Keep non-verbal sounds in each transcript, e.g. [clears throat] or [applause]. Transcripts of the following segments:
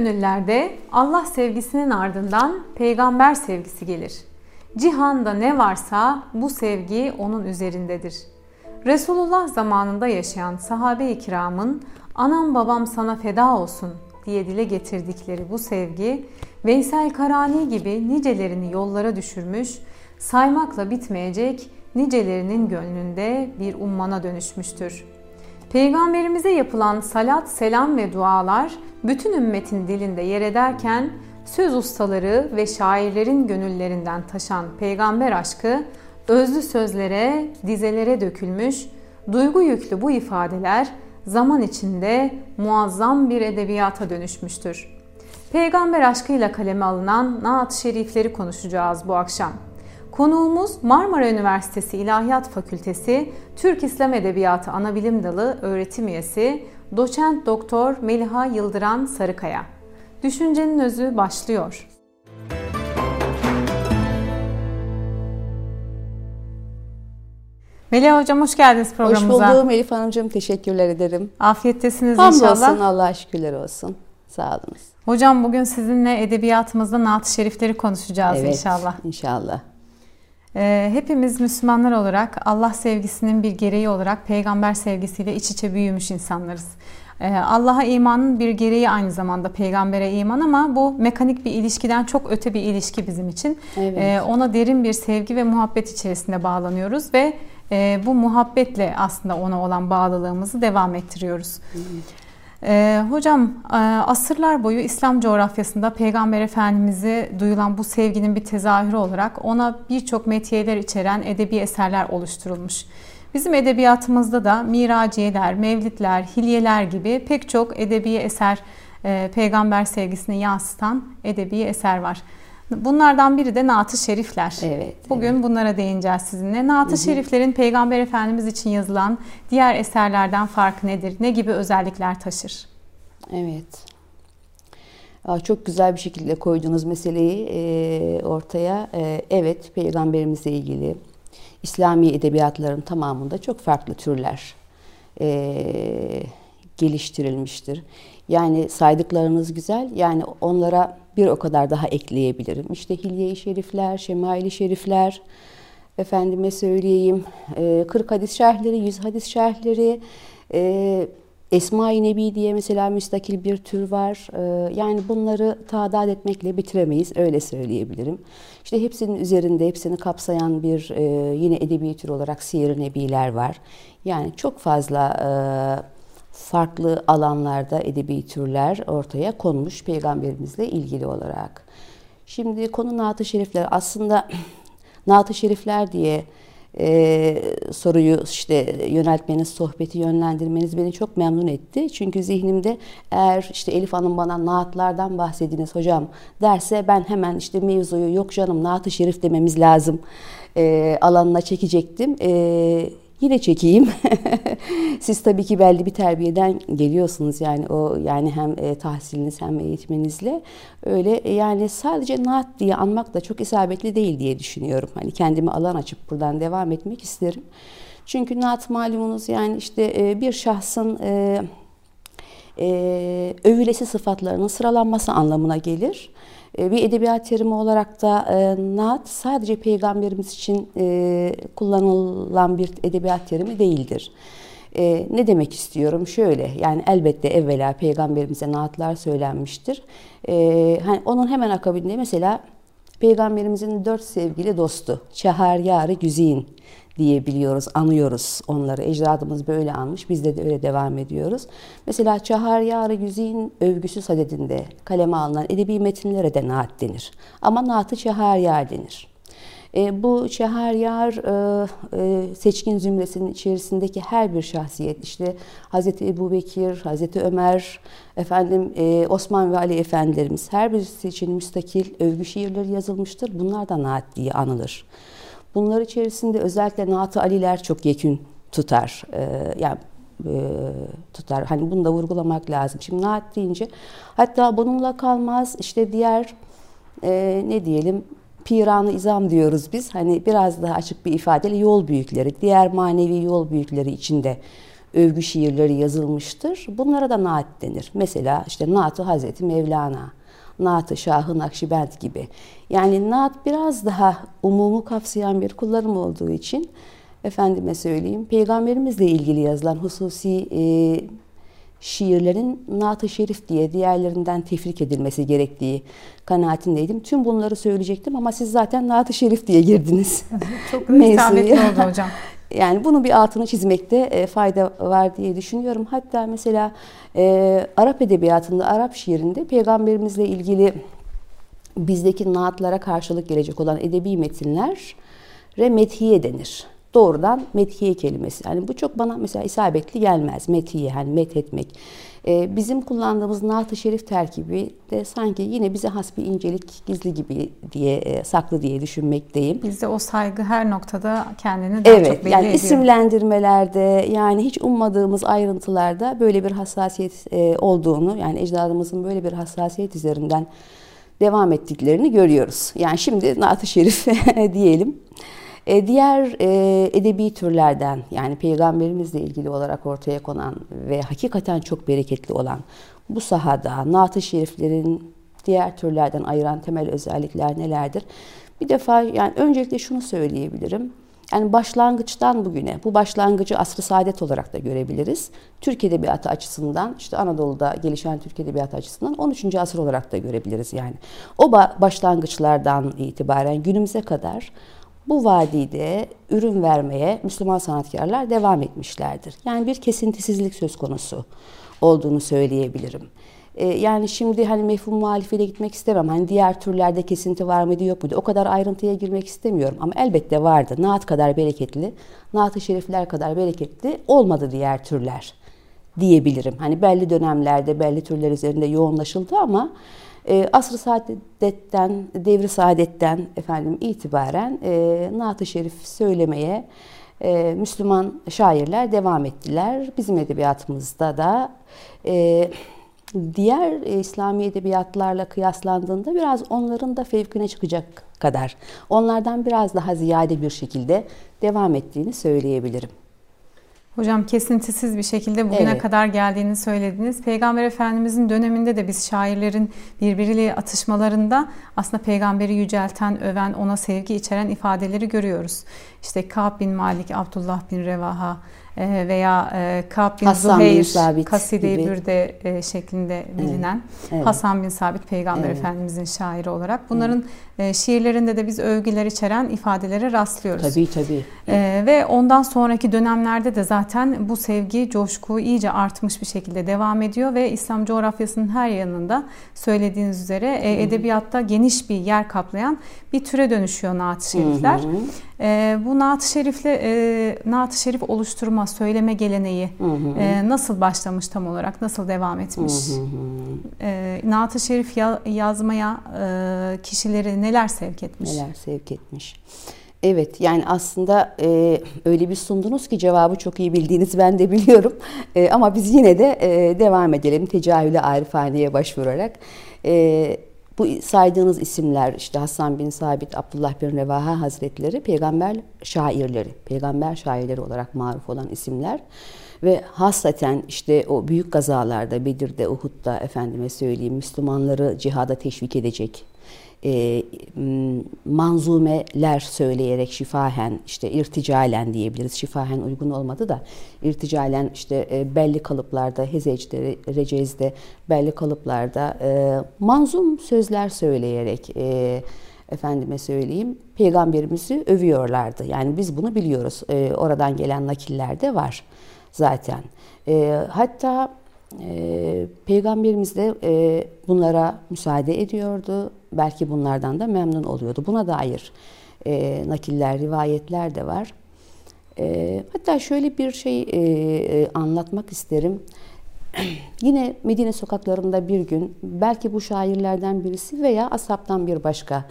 Gönüllerde Allah sevgisinin ardından peygamber sevgisi gelir. Cihanda ne varsa bu sevgi onun üzerindedir. Resulullah zamanında yaşayan sahabe-i kiramın anam babam sana feda olsun diye dile getirdikleri bu sevgi Veysel Karani gibi nicelerini yollara düşürmüş, saymakla bitmeyecek nicelerinin gönlünde bir ummana dönüşmüştür. Peygamberimize yapılan salat, selam ve dualar bütün ümmetin dilinde yer ederken söz ustaları ve şairlerin gönüllerinden taşan peygamber aşkı özlü sözlere, dizelere dökülmüş, duygu yüklü bu ifadeler zaman içinde muazzam bir edebiyata dönüşmüştür. Peygamber aşkıyla kaleme alınan naat şerifleri konuşacağız bu akşam. Konuğumuz Marmara Üniversitesi İlahiyat Fakültesi Türk İslam Edebiyatı Anabilim Dalı öğretim üyesi Doçent Doktor Meliha Yıldıran Sarıkaya. Düşüncenin özü başlıyor. Melih Hocam hoş geldiniz programımıza. Hoş buldum Elif Hanımcığım. Teşekkürler ederim. Afiyettesiniz Hamdolsun, inşallah. Hamdolsun Allah'a şükürler olsun. Sağ olunuz. Hocam bugün sizinle edebiyatımızda naat-ı şerifleri konuşacağız evet, inşallah. İnşallah. Ee, hepimiz Müslümanlar olarak Allah sevgisinin bir gereği olarak peygamber sevgisiyle iç içe büyümüş insanlarız. Ee, Allah'a imanın bir gereği aynı zamanda peygambere iman ama bu mekanik bir ilişkiden çok öte bir ilişki bizim için. Evet. Ee, ona derin bir sevgi ve muhabbet içerisinde bağlanıyoruz ve e, bu muhabbetle aslında ona olan bağlılığımızı devam ettiriyoruz. Ee, hocam e, asırlar boyu İslam coğrafyasında Peygamber Efendimiz'i duyulan bu sevginin bir tezahürü olarak ona birçok metiyeler içeren edebi eserler oluşturulmuş. Bizim edebiyatımızda da miraciyeler, mevlitler, hilyeler gibi pek çok edebi eser, e, peygamber sevgisini yansıtan edebi eser var. Bunlardan biri de Naat-ı Şerifler. Evet. Bugün evet. bunlara değineceğiz sizinle. Naat-ı Şeriflerin Peygamber Efendimiz için yazılan diğer eserlerden farkı nedir? Ne gibi özellikler taşır? Evet. Çok güzel bir şekilde koyduğunuz meseleyi ortaya. Evet, peygamberimizle ilgili İslami edebiyatların tamamında çok farklı türler geliştirilmiştir. Yani saydıklarınız güzel. Yani onlara bir o kadar daha ekleyebilirim. İşte Hilye-i Şerifler, Şemail-i Şerifler, efendime söyleyeyim 40 hadis şerhleri, 100 hadis şerhleri, Esma-i Nebi diye mesela müstakil bir tür var. Yani bunları tadat etmekle bitiremeyiz, öyle söyleyebilirim. İşte hepsinin üzerinde, hepsini kapsayan bir yine edebi tür olarak Siyer-i Nebiler var. Yani çok fazla farklı alanlarda edebi türler ortaya konmuş peygamberimizle ilgili olarak. Şimdi konu Naat-ı Şerifler aslında [clears throat] Naat-ı Şerifler diye e, soruyu işte yöneltmeniz, sohbeti yönlendirmeniz beni çok memnun etti. Çünkü zihnimde eğer işte Elif Hanım bana naatlardan bahsediniz hocam derse ben hemen işte mevzuyu yok canım Naat-ı Şerif dememiz lazım e, alanına çekecektim. E, Yine çekeyim. [laughs] Siz tabii ki belli bir terbiyeden geliyorsunuz yani o yani hem e, tahsiliniz hem eğitiminizle öyle e, yani sadece naat diye anmak da çok isabetli değil diye düşünüyorum. Hani kendimi alan açıp buradan devam etmek isterim. Çünkü naat malumunuz yani işte e, bir şahsın e, e, övülesi sıfatlarının sıralanması anlamına gelir. E, bir edebiyat terimi olarak da e, naat sadece peygamberimiz için e, kullanılan bir edebiyat terimi değildir. E, ne demek istiyorum? Şöyle, yani elbette evvela peygamberimize naatlar söylenmiştir. Hani onun hemen akabinde mesela peygamberimizin dört sevgili dostu, Çahar Yarı Güzin diyebiliyoruz, anıyoruz onları. Ecdadımız böyle anmış, biz de, öyle devam ediyoruz. Mesela Çahar Yarı Güzin övgüsü sadedinde kaleme alınan edebi metinlere de naat denir. Ama naatı Çahar Yar denir. E, bu Çeharyar e, e, seçkin zümresinin içerisindeki her bir şahsiyet işte Hazreti Ebu Bekir, Hazreti Ömer, efendim e, Osman ve Ali efendilerimiz her birisi için müstakil övgü şiirleri yazılmıştır. Bunlar da naat diye anılır. Bunlar içerisinde özellikle Naat-ı Aliler çok yekün tutar. Ee, yani e, tutar. Hani bunu da vurgulamak lazım. Şimdi naat deyince hatta bununla kalmaz işte diğer e, ne diyelim piranı izam diyoruz biz. Hani biraz daha açık bir ifadeyle yol büyükleri, diğer manevi yol büyükleri içinde övgü şiirleri yazılmıştır. Bunlara da naat denir. Mesela işte Naat-ı Hazreti Mevlana, Naat-ı Şahı Nakşibend gibi. Yani naat biraz daha umumu kapsayan bir kullanım olduğu için efendime söyleyeyim peygamberimizle ilgili yazılan hususi e, şiirlerin Naat-ı Şerif diye diğerlerinden tefrik edilmesi gerektiği kanaatindeydim. Tüm bunları söyleyecektim ama siz zaten Naat-ı Şerif diye girdiniz. [laughs] Çok [laughs] isabetli oldu hocam. [laughs] Yani bunun bir altını çizmekte e, fayda var diye düşünüyorum. Hatta mesela e, Arap edebiyatında, Arap şiirinde peygamberimizle ilgili bizdeki naatlara karşılık gelecek olan edebi metinler methiye denir doğrudan methiye kelimesi. Yani bu çok bana mesela isabetli gelmez. Methiye hani met etmek. Ee, bizim kullandığımız naat-ı şerif terkibi de sanki yine bize has bir incelik gizli gibi diye e, saklı diye düşünmekteyim. Bizde o saygı her noktada kendini daha evet, çok belli yani ediyor. isimlendirmelerde yani hiç ummadığımız ayrıntılarda böyle bir hassasiyet e, olduğunu yani ecdadımızın böyle bir hassasiyet üzerinden devam ettiklerini görüyoruz. Yani şimdi naat-ı şerif [laughs] diyelim. E, diğer e, edebi türlerden yani peygamberimizle ilgili olarak ortaya konan ve hakikaten çok bereketli olan bu sahada naat-ı şeriflerin diğer türlerden ayıran temel özellikler nelerdir? Bir defa yani öncelikle şunu söyleyebilirim. Yani başlangıçtan bugüne, bu başlangıcı asrı saadet olarak da görebiliriz. Türk Edebiyatı açısından, işte Anadolu'da gelişen Türk Edebiyatı açısından 13. asır olarak da görebiliriz yani. O başlangıçlardan itibaren günümüze kadar bu vadide ürün vermeye Müslüman sanatkarlar devam etmişlerdir. Yani bir kesintisizlik söz konusu olduğunu söyleyebilirim. Ee, yani şimdi hani mefhum muhalifeyle gitmek istemem. Hani diğer türlerde kesinti var mıydı yok muydu? O kadar ayrıntıya girmek istemiyorum. Ama elbette vardı. Naat kadar bereketli, Naat-ı Şerifler kadar bereketli olmadı diğer türler diyebilirim. Hani belli dönemlerde belli türler üzerinde yoğunlaşıldı ama e, asr-ı saadetten, devri saadetten efendim itibaren e, Naat-ı Şerif söylemeye e, Müslüman şairler devam ettiler. Bizim edebiyatımızda da e, diğer e, İslami edebiyatlarla kıyaslandığında biraz onların da fevkine çıkacak kadar, onlardan biraz daha ziyade bir şekilde devam ettiğini söyleyebilirim. Hocam kesintisiz bir şekilde bugüne evet. kadar geldiğini söylediniz. Peygamber Efendimizin döneminde de biz şairlerin birbiriyle atışmalarında aslında peygamberi yücelten, öven, ona sevgi içeren ifadeleri görüyoruz. İşte Ka'b bin Malik, Abdullah bin Revaha, veya e, Ka'b bin Hasan Zuheyr, Kaside-i Bürde e, şeklinde bilinen evet, evet. Hasan bin Sabit Peygamber evet. Efendimizin şairi olarak. Bunların evet. şiirlerinde de biz övgüler içeren ifadelere rastlıyoruz. Tabii tabii. Ve ondan sonraki dönemlerde de zaten bu sevgi, coşku iyice artmış bir şekilde devam ediyor ve İslam coğrafyasının her yanında söylediğiniz üzere e, edebiyatta geniş bir yer kaplayan bir türe dönüşüyor naat-ı şerifler. Hı hı. E, bu naat-ı şerifle e, naat Şerif oluşturma, söyleme geleneği hı hı. E, nasıl başlamış tam olarak, nasıl devam etmiş? Hı hı. E, naat Şerif ya, yazmaya e, kişileri neler sevk etmiş? Neler sevk etmiş? Evet yani aslında e, öyle bir sundunuz ki cevabı çok iyi bildiğinizi ben de biliyorum. E, ama biz yine de e, devam edelim tecahüle arifhaneye başvurarak. E, bu saydığınız isimler işte Hasan bin Sabit, Abdullah bin Revaha Hazretleri peygamber şairleri, peygamber şairleri olarak maruf olan isimler. Ve hasaten işte o büyük gazalarda, Bedir'de, Uhud'da efendime söyleyeyim Müslümanları cihada teşvik edecek e, manzumeler söyleyerek şifahen işte irticalen diyebiliriz. Şifahen uygun olmadı da irticalen işte e, belli kalıplarda Hezec'de, Recez'de belli kalıplarda e, manzum sözler söyleyerek e, efendime söyleyeyim peygamberimizi övüyorlardı. Yani biz bunu biliyoruz. E, oradan gelen nakiller de var zaten. E, hatta e, Peygamberimiz de e, bunlara müsaade ediyordu. Belki bunlardan da memnun oluyordu. Buna dair e, nakiller, rivayetler de var. E, hatta şöyle bir şey e, e, anlatmak isterim. [clears throat] Yine Medine sokaklarında bir gün belki bu şairlerden birisi veya asaptan bir başka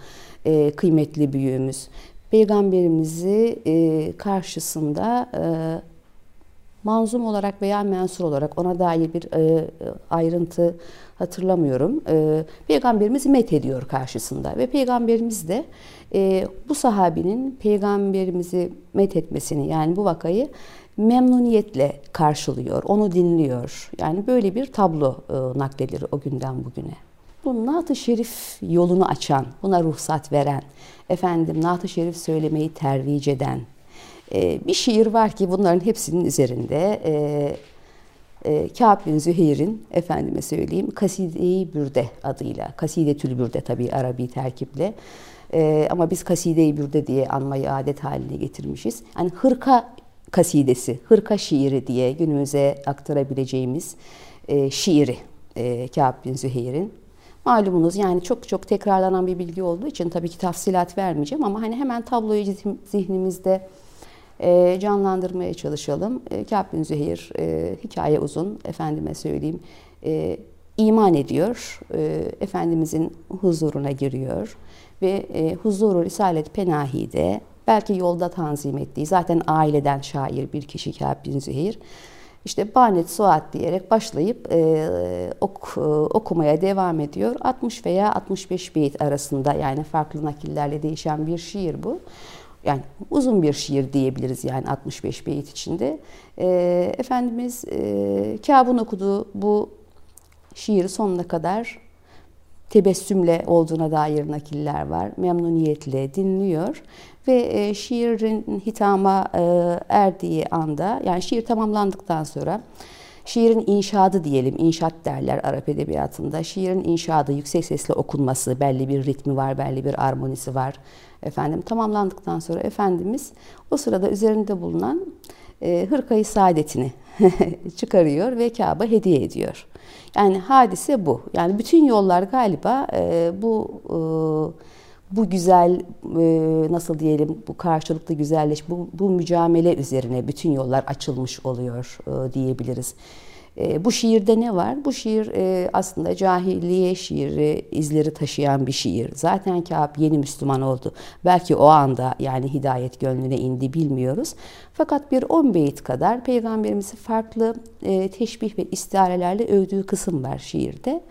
e, kıymetli büyüğümüz Peygamberimizi e, karşısında e, manzum olarak veya mensur olarak ona dair bir e, ayrıntı hatırlamıyorum. E, Peygamberimiz met ediyor karşısında ve Peygamberimiz de e, bu sahabinin Peygamberimizi met etmesini yani bu vakayı memnuniyetle karşılıyor, onu dinliyor. Yani böyle bir tablo e, nakledilir o günden bugüne. Bu Naat-ı Şerif yolunu açan, buna ruhsat veren, efendim Naat-ı Şerif söylemeyi tervic eden e, bir şiir var ki bunların hepsinin üzerinde e, e, Kâb bin Züheyr'in efendime söyleyeyim Kaside-i Bürde adıyla, Kaside-tül Bürde tabii Arabi terkiple e, ama biz Kaside-i Bürde diye anmayı adet haline getirmişiz. Yani hırka kasidesi, hırka şiiri diye günümüze aktarabileceğimiz e, şiiri e, Kâb bin Züheyr'in. Malumunuz yani çok çok tekrarlanan bir bilgi olduğu için tabii ki tafsilat vermeyeceğim ama hani hemen tabloyu zihnimizde e, canlandırmaya çalışalım. E, Kâb bin Züheyr e, hikaye uzun efendime söyleyeyim e, iman ediyor. E, Efendimizin huzuruna giriyor ve e, huzuru Risalet Penahi'de belki yolda tanzim ettiği zaten aileden şair bir kişi Kâb bin Züheyr işte Banet Suat diyerek başlayıp e, ok, e, okumaya devam ediyor. 60 veya 65 beyit arasında yani farklı nakillerle değişen bir şiir bu. Yani uzun bir şiir diyebiliriz yani 65 beyit içinde. E, Efendimiz e, Kâb'ın okuduğu bu şiiri sonuna kadar tebessümle olduğuna dair nakiller var. Memnuniyetle dinliyor ve e, şiirin hitama e, erdiği anda yani şiir tamamlandıktan sonra şiirin inşadı diyelim, inşaat derler Arap edebiyatında. Şiirin inşadı, yüksek sesle okunması, belli bir ritmi var, belli bir armonisi var. Efendim tamamlandıktan sonra Efendimiz o sırada üzerinde bulunan e, hırkayı saadetini [laughs] çıkarıyor ve Kabe hediye ediyor. Yani hadise bu. Yani bütün yollar galiba e, bu e, bu güzel e, nasıl diyelim bu karşılıklı güzelleş bu, bu mücamele üzerine bütün yollar açılmış oluyor e, diyebiliriz. E, bu şiirde ne var? Bu şiir aslında cahiliye şiiri izleri taşıyan bir şiir. Zaten Kâb yeni Müslüman oldu. Belki o anda yani hidayet gönlüne indi bilmiyoruz. Fakat bir on beyit kadar peygamberimizi farklı teşbih ve istiarelerle övdüğü kısım var şiirde.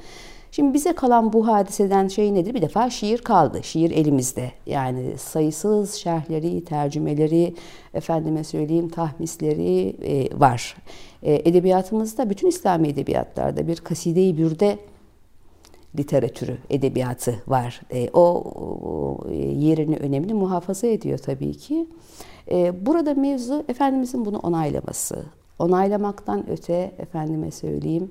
Şimdi bize kalan bu hadiseden şey nedir? Bir defa şiir kaldı. Şiir elimizde. Yani sayısız şerhleri, tercümeleri, efendime söyleyeyim tahmisleri e, var. E, edebiyatımızda, bütün İslami edebiyatlarda bir kaside-i bürde literatürü, edebiyatı var. E, o, o yerini önemli muhafaza ediyor tabii ki. E, burada mevzu Efendimizin bunu onaylaması. Onaylamaktan öte, efendime söyleyeyim,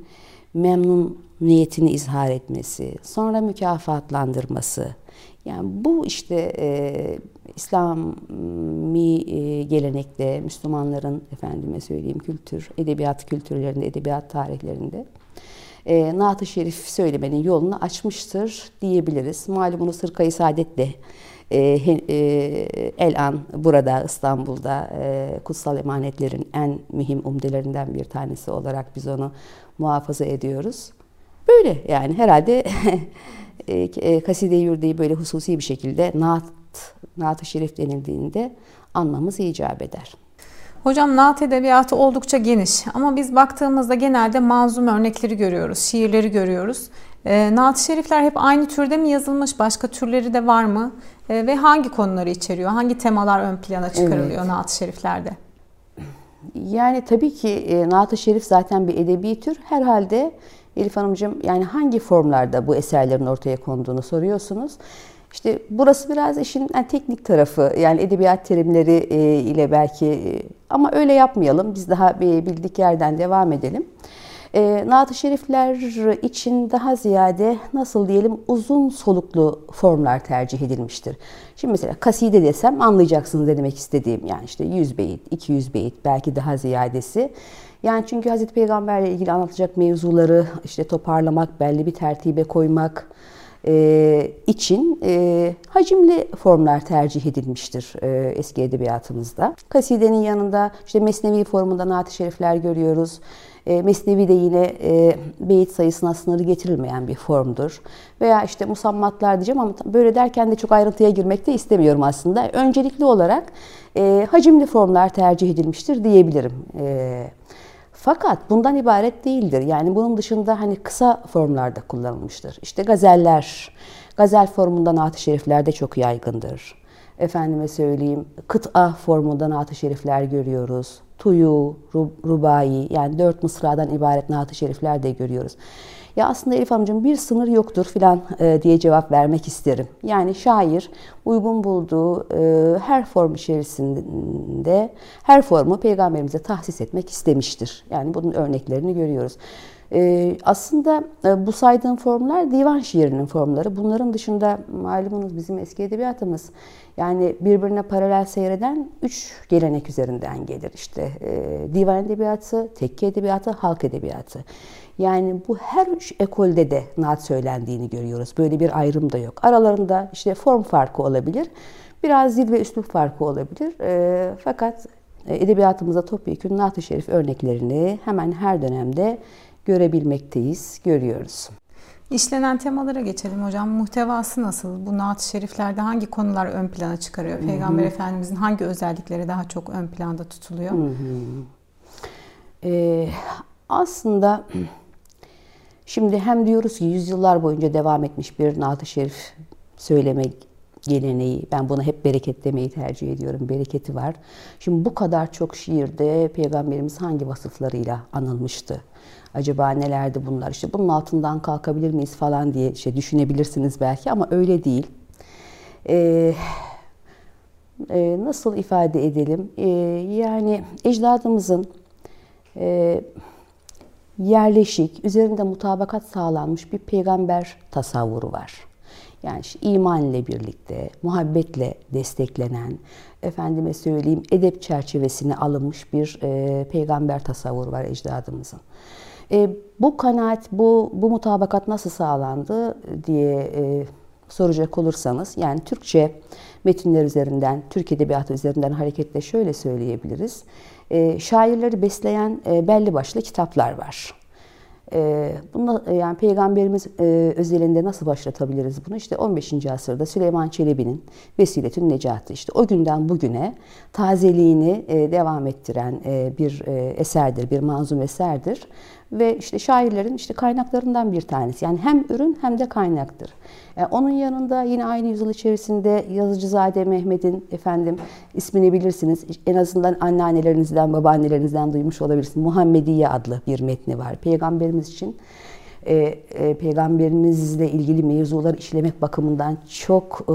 memnun niyetini izhar etmesi, sonra mükafatlandırması. Yani bu işte e, İslami e, gelenekte Müslümanların efendime söyleyeyim kültür, edebiyat kültürlerinde, edebiyat tarihlerinde e, Naat-ı Şerif söylemenin yolunu açmıştır diyebiliriz. Malumunuz Hırkayı Saadet'le e, e, El-An burada İstanbul'da e, kutsal emanetlerin en mühim umdelerinden bir tanesi olarak biz onu muhafaza ediyoruz. Böyle yani herhalde [laughs] e, e, Kaside-i Yurde'yi böyle hususi bir şekilde Naat, Naat-ı Şerif denildiğinde anlamamız icap eder. Hocam naat edebiyatı oldukça geniş ama biz baktığımızda genelde manzum örnekleri görüyoruz, şiirleri görüyoruz. E, naat şerifler hep aynı türde mi yazılmış, başka türleri de var mı? E, ve hangi konuları içeriyor, hangi temalar ön plana çıkarılıyor evet. naat şeriflerde? Yani tabii ki e, Naat-ı Şerif zaten bir edebi tür. Herhalde Elif Hanımcığım yani hangi formlarda bu eserlerin ortaya konduğunu soruyorsunuz. İşte burası biraz işin yani teknik tarafı yani edebiyat terimleri e, ile belki e, ama öyle yapmayalım. Biz daha bildik yerden devam edelim. E, Naat-ı Şerifler için daha ziyade nasıl diyelim uzun soluklu formlar tercih edilmiştir. Şimdi mesela kaside desem anlayacaksınız ne demek istediğim. Yani işte 100 beyit, 200 beyit belki daha ziyadesi. Yani çünkü Hazreti Peygamberle ilgili anlatacak mevzuları işte toparlamak, belli bir tertibe koymak e, için e, hacimli formlar tercih edilmiştir e, eski edebiyatımızda. Kasidenin yanında işte mesnevi formunda naat-ı şerifler görüyoruz. E, Mesnevi de yine e, beyit sayısına sınırı getirilmeyen bir formdur. Veya işte musammatlar diyeceğim ama böyle derken de çok ayrıntıya girmek de istemiyorum aslında. Öncelikli olarak e, hacimli formlar tercih edilmiştir diyebilirim. E, fakat bundan ibaret değildir. Yani bunun dışında hani kısa formlarda kullanılmıştır. İşte gazeller, gazel formunda naat-ı şeriflerde çok yaygındır. Efendime söyleyeyim, kıta formunda naat-ı şerifler görüyoruz. tuyu, rubai yani dört mısradan ibaret naat-ı şerifler de görüyoruz. Ya aslında Elif amcım bir sınır yoktur filan e, diye cevap vermek isterim. Yani şair uygun bulduğu e, her form içerisinde her formu peygamberimize tahsis etmek istemiştir. Yani bunun örneklerini görüyoruz. E, aslında e, bu saydığım formlar divan şiirinin formları. Bunların dışında malumunuz bizim eski edebiyatımız yani birbirine paralel seyreden üç gelenek üzerinden gelir. İşte e, divan edebiyatı, tekke edebiyatı, halk edebiyatı. Yani bu her üç ekolde de naat söylendiğini görüyoruz. Böyle bir ayrım da yok. Aralarında işte form farkı olabilir. Biraz zil ve üslup farkı olabilir. E, fakat edebiyatımızda topyekun naat-ı şerif örneklerini hemen her dönemde görebilmekteyiz, görüyoruz. İşlenen temalara geçelim hocam. Muhtevası nasıl? Bu naat şeriflerde hangi konular ön plana çıkarıyor? Peygamber Hı-hı. Efendimizin hangi özellikleri daha çok ön planda tutuluyor? Ee, aslında şimdi hem diyoruz ki yüzyıllar boyunca devam etmiş bir naat şerif söylemek geleneği. Ben buna hep bereket demeyi tercih ediyorum. Bereketi var. Şimdi bu kadar çok şiirde Peygamberimiz hangi vasıflarıyla anılmıştı? Acaba nelerdi bunlar? İşte bunun altından kalkabilir miyiz falan diye şey düşünebilirsiniz belki ama öyle değil. Ee, e, nasıl ifade edelim? Ee, yani ecdadımızın e, yerleşik, üzerinde mutabakat sağlanmış bir peygamber tasavvuru var. Yani işte iman ile birlikte, muhabbetle desteklenen, efendime söyleyeyim edep çerçevesine alınmış bir e, peygamber tasavvuru var ecdadımızın. E, bu kanaat, bu, bu mutabakat nasıl sağlandı diye e, soracak olursanız, yani Türkçe metinler üzerinden, Türk Edebiyatı üzerinden hareketle şöyle söyleyebiliriz. E, şairleri besleyen e, belli başlı kitaplar var. Ee, e, yani peygamberimiz e, özelinde nasıl başlatabiliriz bunu? İşte 15. asırda Süleyman Çelebi'nin Vesiletün Necatı işte o günden bugüne tazeliğini e, devam ettiren bir eserdir, bir manzum eserdir ve işte şairlerin işte kaynaklarından bir tanesi. Yani hem ürün hem de kaynaktır. E, onun yanında yine aynı yüzyıl içerisinde Yazıcızade Mehmet'in efendim ismini bilirsiniz. En azından anneannelerinizden, babaannelerinizden duymuş olabilirsiniz. Muhammediye adlı bir metni var. Peygamberimiz için e, e, peygamberimizle ilgili mevzuları işlemek bakımından çok e,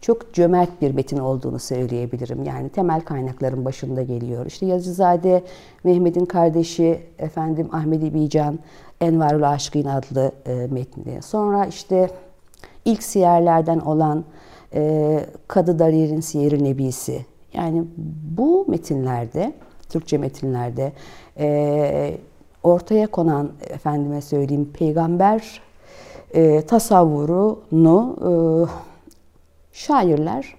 çok cömert bir metin olduğunu söyleyebilirim. Yani temel kaynakların başında geliyor. İşte Yazıcızade Mehmet'in kardeşi efendim Ahmet Bican Envarul Aşkın adlı e, metni. Sonra işte ilk siyerlerden olan e, Kadı Darir'in Siyer-i Nebisi. Yani bu metinlerde, Türkçe metinlerde e, ortaya konan efendime söyleyeyim peygamber e, tasavvurunu e, şairler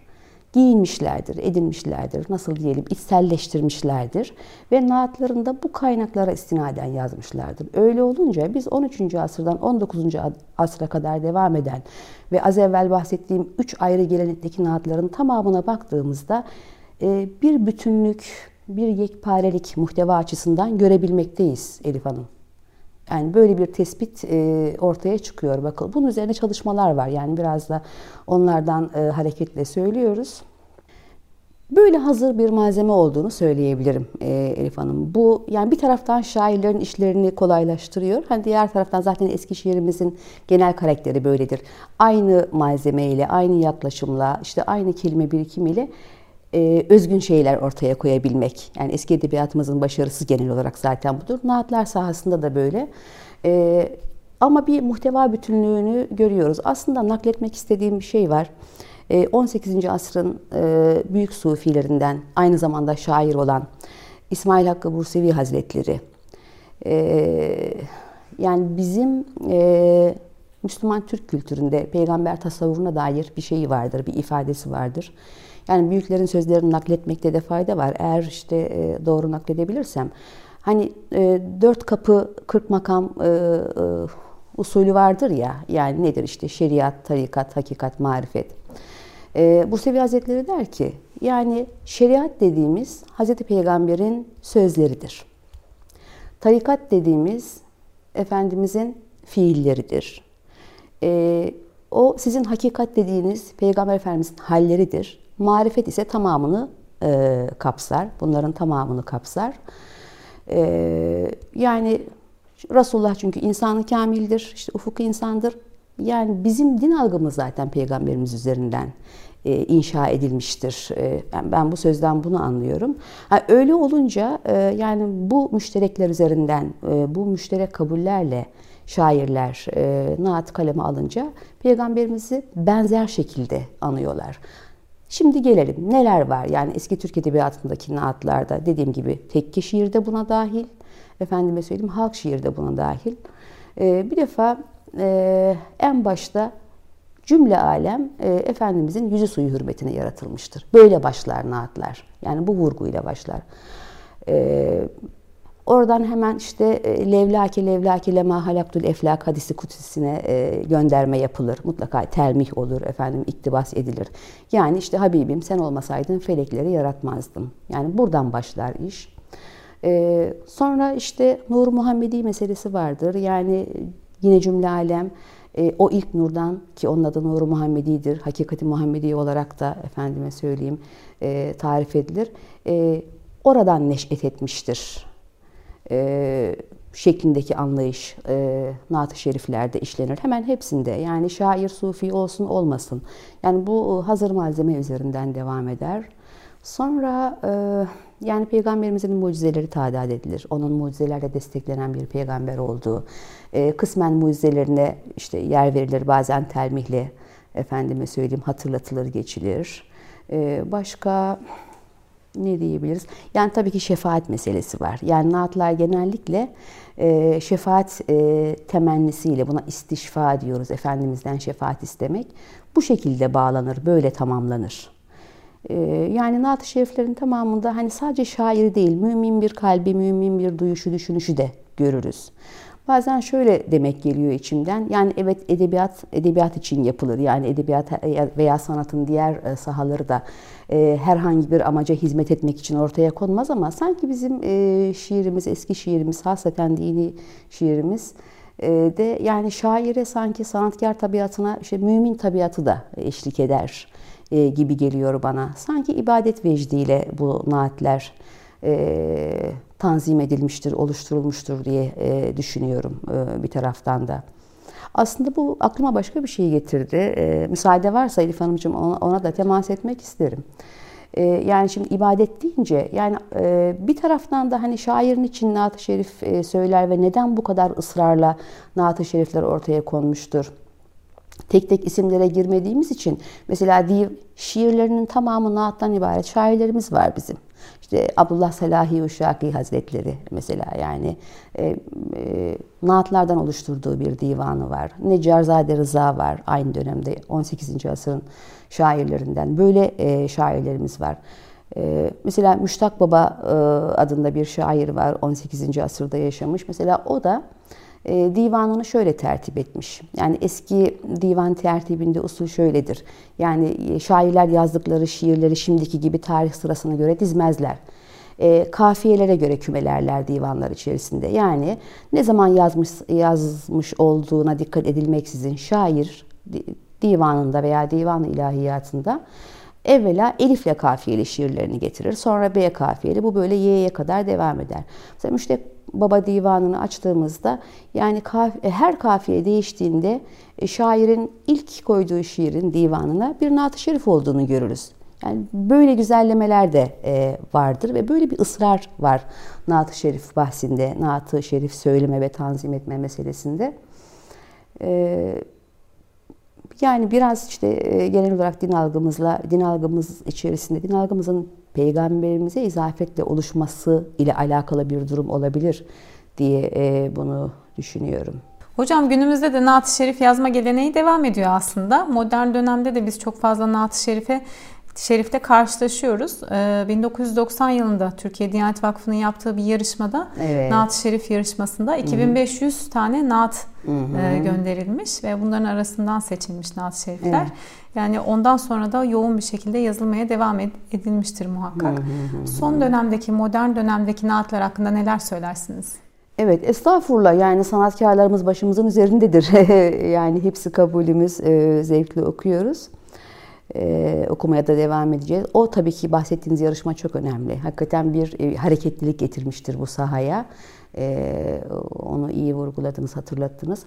giyinmişlerdir, edinmişlerdir, nasıl diyelim içselleştirmişlerdir ve naatlarında bu kaynaklara istinaden yazmışlardır. Öyle olunca biz 13. asırdan 19. asra kadar devam eden ve az evvel bahsettiğim üç ayrı gelenekteki naatların tamamına baktığımızda e, bir bütünlük, bir yekparelik muhteva açısından görebilmekteyiz Elif Hanım. Yani böyle bir tespit e, ortaya çıkıyor. Bakın bunun üzerine çalışmalar var. Yani biraz da onlardan e, hareketle söylüyoruz. Böyle hazır bir malzeme olduğunu söyleyebilirim e, Elif Hanım. Bu yani bir taraftan şairlerin işlerini kolaylaştırıyor. Hani diğer taraftan zaten Eskişehir'imizin genel karakteri böyledir. Aynı malzemeyle, aynı yaklaşımla, işte aynı kelime birikimiyle e, özgün şeyler ortaya koyabilmek. Yani eski edebiyatımızın başarısı genel olarak zaten budur. Naatlar sahasında da böyle. E, ama bir muhteva bütünlüğünü görüyoruz. Aslında nakletmek istediğim bir şey var. 18. E, asrın e, büyük sufilerinden aynı zamanda şair olan İsmail Hakkı Bursevi Hazretleri. E, yani bizim Müslüman Türk kültüründe peygamber tasavvuruna dair bir şeyi vardır, bir ifadesi vardır. Yani büyüklerin sözlerini nakletmekte de fayda var. Eğer işte e, doğru nakledebilirsem. Hani e, dört kapı kırk makam e, usulü vardır ya. Yani nedir işte şeriat, tarikat, hakikat, marifet. Bu Bursevi Hazretleri der ki yani şeriat dediğimiz Hazreti Peygamber'in sözleridir. Tarikat dediğimiz Efendimizin fiilleridir. o sizin hakikat dediğiniz Peygamber Efendimizin halleridir. Marifet ise tamamını e, kapsar. Bunların tamamını kapsar. E, yani Resulullah çünkü insanı kamildir, işte ufuk insandır. Yani bizim din algımız zaten peygamberimiz üzerinden e, inşa edilmiştir. E, ben, ben bu sözden bunu anlıyorum. Ha, öyle olunca e, yani bu müşterekler üzerinden, e, bu müşterek kabullerle şairler e, naat kaleme alınca peygamberimizi benzer şekilde anıyorlar. Şimdi gelelim neler var yani eski Türk Edebiyatı'ndaki naatlarda dediğim gibi tekke şiirde buna dahil, efendime söyleyeyim halk şiirde buna dahil. E, bir defa e, en başta cümle alem e, Efendimizin yüzü suyu hürmetine yaratılmıştır. Böyle başlar naatlar. Yani bu vurguyla başlar. E, oradan hemen işte e, levlake levlake lema halaktul eflak hadisi kutsisine e, gönderme yapılır. Mutlaka telmih olur, efendim iktibas edilir. Yani işte Habibim sen olmasaydın felekleri yaratmazdım. Yani buradan başlar iş. E, sonra işte Nur Muhammedi meselesi vardır. Yani yine cümle alem o ilk nurdan ki onun adı Nuru Muhammedi'dir. Hakikati Muhammedi olarak da efendime söyleyeyim tarif edilir. Oradan neş'et etmiştir. E, şeklindeki anlayış e, naat-ı şeriflerde işlenir. Hemen hepsinde yani şair, sufi olsun olmasın. Yani bu hazır malzeme üzerinden devam eder. Sonra e, yani peygamberimizin mucizeleri tadat edilir. Onun mucizelerle desteklenen bir peygamber olduğu. E, kısmen mucizelerine işte yer verilir. Bazen telmihli efendime söyleyeyim hatırlatılır geçilir. E, başka ne diyebiliriz? Yani tabii ki şefaat meselesi var. Yani naatlar genellikle e, şefaat e, temennisiyle buna istişfa diyoruz. Efendimizden şefaat istemek. Bu şekilde bağlanır, böyle tamamlanır. Ee, yani Naat-ı Şeriflerin tamamında hani sadece şair değil, mümin bir kalbi, mümin bir duyuşu, düşünüşü de görürüz. Bazen şöyle demek geliyor içimden. Yani evet edebiyat edebiyat için yapılır. Yani edebiyat veya sanatın diğer e, sahaları da e, herhangi bir amaca hizmet etmek için ortaya konmaz ama sanki bizim e, şiirimiz, eski şiirimiz, hasreten dini şiirimiz de yani şaire sanki sanatkar tabiatına, işte mümin tabiatı da eşlik eder gibi geliyor bana. Sanki ibadet vecdiyle bu naatler tanzim edilmiştir, oluşturulmuştur diye e, düşünüyorum e, bir taraftan da. Aslında bu aklıma başka bir şey getirdi. E, müsaade varsa Elif Hanımcığım ona, ona da temas etmek isterim. E, yani şimdi ibadet deyince yani e, bir taraftan da hani şairin için Naat-ı Şerif e, söyler ve neden bu kadar ısrarla Naat-ı Şerifler ortaya konmuştur? tek tek isimlere girmediğimiz için mesela div şiirlerinin tamamı naattan ibaret şairlerimiz var bizim. İşte Abdullah Selahi Uşaki Hazretleri mesela yani e, e, naatlardan oluşturduğu bir divanı var. Necarzade Rıza var aynı dönemde 18. asırın şairlerinden. Böyle e, şairlerimiz var. E, mesela Müştak Baba e, adında bir şair var 18. asırda yaşamış. Mesela o da e, divanını şöyle tertip etmiş. Yani eski divan tertibinde usul şöyledir. Yani e, şairler yazdıkları şiirleri şimdiki gibi tarih sırasına göre dizmezler. E, kafiyelere göre kümelerler divanlar içerisinde. Yani ne zaman yazmış yazmış olduğuna dikkat edilmeksizin şair divanında veya divan ilahiyatında evvela elifle kafiyeli şiirlerini getirir. Sonra B kafiyeli. Bu böyle Y'ye kadar devam eder. Mesela Müştek Baba Divanı'nı açtığımızda yani kaf e, her kafiye değiştiğinde e, şairin ilk koyduğu şiirin divanına bir naat Şerif olduğunu görürüz. Yani böyle güzellemeler de e, vardır ve böyle bir ısrar var naat Şerif bahsinde, naat Şerif söyleme ve tanzim etme meselesinde. Yani biraz işte genel olarak din algımızla, din algımız içerisinde, din algımızın peygamberimize izafetle oluşması ile alakalı bir durum olabilir diye e, bunu düşünüyorum. Hocam günümüzde de Naat-ı Şerif yazma geleneği devam ediyor aslında. Modern dönemde de biz çok fazla Naat-ı Şerif'e Şerif'te karşılaşıyoruz. 1990 ee, yılında Türkiye Diyanet Vakfı'nın yaptığı bir yarışmada evet. Naat Şerif yarışmasında 2500 Hı-hı. tane Naat Hı-hı. E, gönderilmiş ve bunların arasından seçilmiş Naat Şerifler. Evet. Yani ondan sonra da yoğun bir şekilde yazılmaya devam edilmiştir muhakkak. Son dönemdeki, modern dönemdeki naatlar hakkında neler söylersiniz? Evet, estağfurullah yani sanatkarlarımız başımızın üzerindedir. [laughs] yani hepsi kabulümüz, e, zevkle okuyoruz. Ee, okumaya da devam edeceğiz. O tabii ki bahsettiğiniz yarışma çok önemli. Hakikaten bir e, hareketlilik getirmiştir bu sahaya. Ee, onu iyi vurguladınız, hatırlattınız.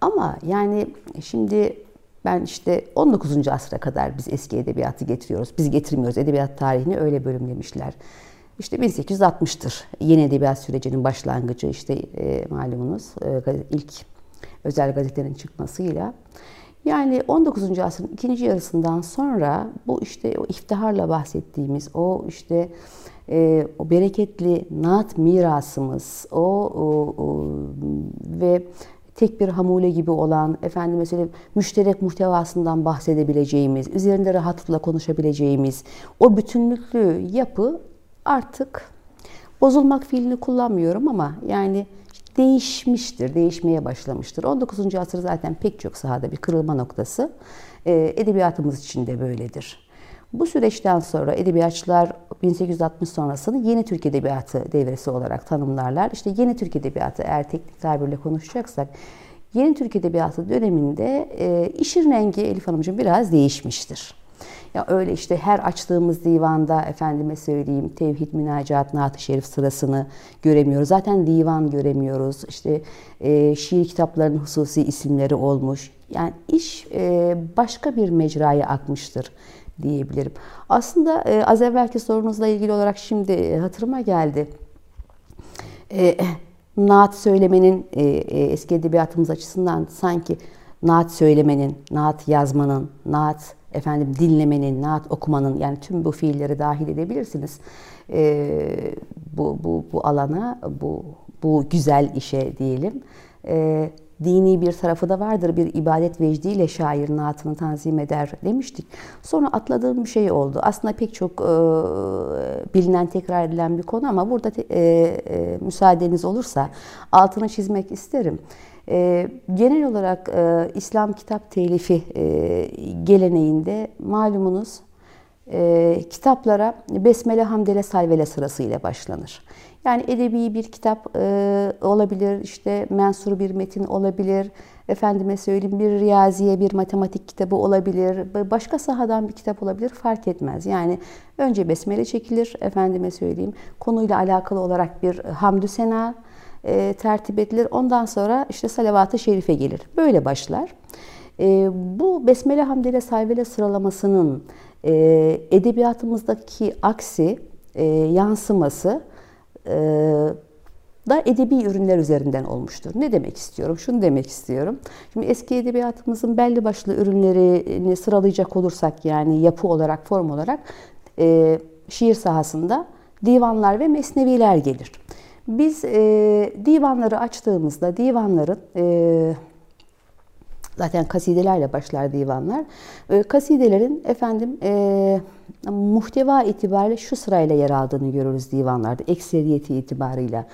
Ama yani şimdi ben işte 19. asra kadar biz eski edebiyatı getiriyoruz. Biz getirmiyoruz. Edebiyat tarihini öyle bölümlemişler. İşte 1860'tır yeni edebiyat sürecinin başlangıcı. İşte e, malumunuz e, ilk özel gazetenin çıkmasıyla. Yani 19. asrın ikinci yarısından sonra bu işte o iftiharla bahsettiğimiz o işte e, o bereketli naat mirasımız o, o, o ve tek bir hamule gibi olan, efendim mesela müşterek muhtevasından bahsedebileceğimiz, üzerinde rahatlıkla konuşabileceğimiz o bütünlüklü yapı artık bozulmak fiilini kullanmıyorum ama yani değişmiştir, değişmeye başlamıştır. 19. asır zaten pek çok sahada bir kırılma noktası. E, edebiyatımız için de böyledir. Bu süreçten sonra edebiyatçılar 1860 sonrasını yeni Türk Edebiyatı devresi olarak tanımlarlar. İşte yeni Türk Edebiyatı eğer teknik tabirle konuşacaksak yeni Türk Edebiyatı döneminde e, işin rengi Elif Hanımcığım biraz değişmiştir. Ya öyle işte her açtığımız divanda efendime söyleyeyim tevhid, münacat, naat şerif sırasını göremiyoruz. Zaten divan göremiyoruz. İşte e, şiir kitaplarının hususi isimleri olmuş. Yani iş e, başka bir mecraya akmıştır diyebilirim. Aslında e, az evvelki sorunuzla ilgili olarak şimdi e, hatırıma geldi. E, [clears throat] naat söylemenin e, e, eski edebiyatımız açısından sanki naat söylemenin, naat yazmanın, naat efendim dinlemenin, naat okumanın yani tüm bu fiilleri dahil edebilirsiniz. E, bu, bu, bu alana, bu, bu güzel işe diyelim. E, dini bir tarafı da vardır. Bir ibadet vecdiyle şair naatını tanzim eder demiştik. Sonra atladığım bir şey oldu. Aslında pek çok e, bilinen, tekrar edilen bir konu ama burada te, e, e, müsaadeniz olursa altını çizmek isterim. E, genel olarak e, İslam kitap telifi e, geleneğinde malumunuz e, kitaplara Besmele, Hamdele, Salvele sırasıyla başlanır. Yani edebi bir kitap e, olabilir, işte mensur bir metin olabilir, efendime söyleyeyim bir riyaziye, bir matematik kitabı olabilir, başka sahadan bir kitap olabilir fark etmez. Yani önce besmele çekilir, efendime söyleyeyim konuyla alakalı olarak bir hamdü sena e, tertip edilir. Ondan sonra işte salavat-ı şerife gelir. Böyle başlar. E, bu besmele, hamdele, salvele sıralamasının e, edebiyatımızdaki aksi, e, yansıması da edebi ürünler üzerinden olmuştur. Ne demek istiyorum? Şunu demek istiyorum. Şimdi eski edebiyatımızın belli başlı ürünlerini sıralayacak olursak yani yapı olarak, form olarak e, şiir sahasında divanlar ve mesneviler gelir. Biz e, divanları açtığımızda divanların e, zaten kasidelerle başlar divanlar. E, kasidelerin efendim e, muhteva itibariyle şu sırayla yer aldığını görürüz divanlarda ekseriyeti itibarıyla.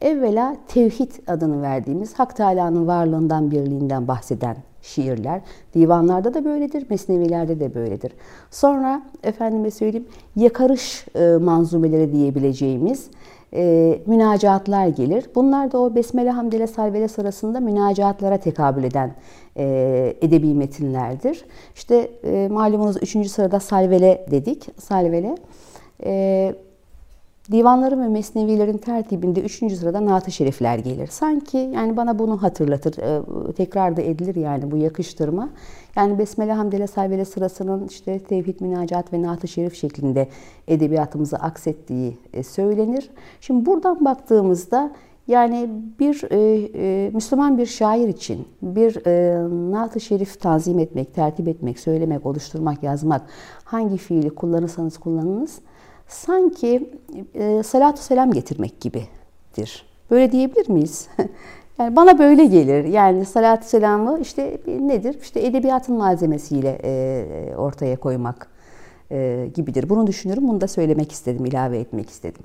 Evvela tevhid adını verdiğimiz Hak Teala'nın varlığından birliğinden bahseden şiirler. Divanlarda da böyledir, mesnevilerde de böyledir. Sonra efendime söyleyeyim yakarış e, manzumeleri diyebileceğimiz e, münacatlar gelir. Bunlar da o Besmele, Hamdele, Salvele sırasında münacatlara tekabül eden e, edebi metinlerdir. İşte e, malumunuz 3. sırada Salvele dedik. Salvele. E, Divanların ve mesnevilerin tertibinde üçüncü sırada naat şerifler gelir. Sanki yani bana bunu hatırlatır, e, tekrar da edilir yani bu yakıştırma. Yani Besmele, Hamdele, Salvele sırasının işte tevhid, münacat ve naat şerif şeklinde edebiyatımızı aksettiği söylenir. Şimdi buradan baktığımızda yani bir e, e, Müslüman bir şair için bir e, naat şerif tanzim etmek, tertip etmek, söylemek, oluşturmak, yazmak hangi fiili kullanırsanız kullanınız sanki e, salatu selam getirmek gibidir. Böyle diyebilir miyiz? [laughs] yani bana böyle gelir. Yani salatü selamı işte nedir? İşte edebiyatın malzemesiyle e, ortaya koymak e, gibidir. Bunu düşünürüm. Bunu da söylemek istedim, ilave etmek istedim.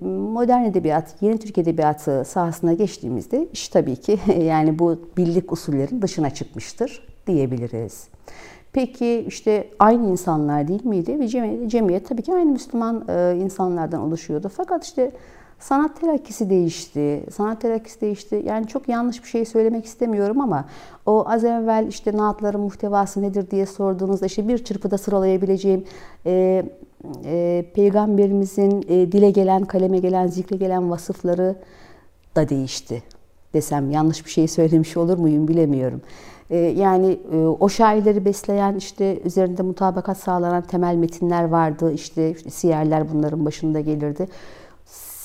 Modern edebiyat, yeni Türk edebiyatı sahasına geçtiğimizde iş tabii ki [laughs] yani bu bildik usullerin dışına çıkmıştır diyebiliriz. Peki işte aynı insanlar değil miydi? Ve cemiyet, cemiyet tabii ki aynı Müslüman e, insanlardan oluşuyordu. Fakat işte Sanat telakkisi değişti. Sanat telakkisi değişti. Yani çok yanlış bir şey söylemek istemiyorum ama o az evvel işte naatların muhtevası nedir diye sorduğunuzda işte bir çırpıda sıralayabileceğim e, e, peygamberimizin e, dile gelen, kaleme gelen, zikre gelen vasıfları da değişti desem yanlış bir şey söylemiş olur muyum bilemiyorum. E, yani e, o şairleri besleyen işte üzerinde mutabakat sağlanan temel metinler vardı. İşte, işte siyerler bunların başında gelirdi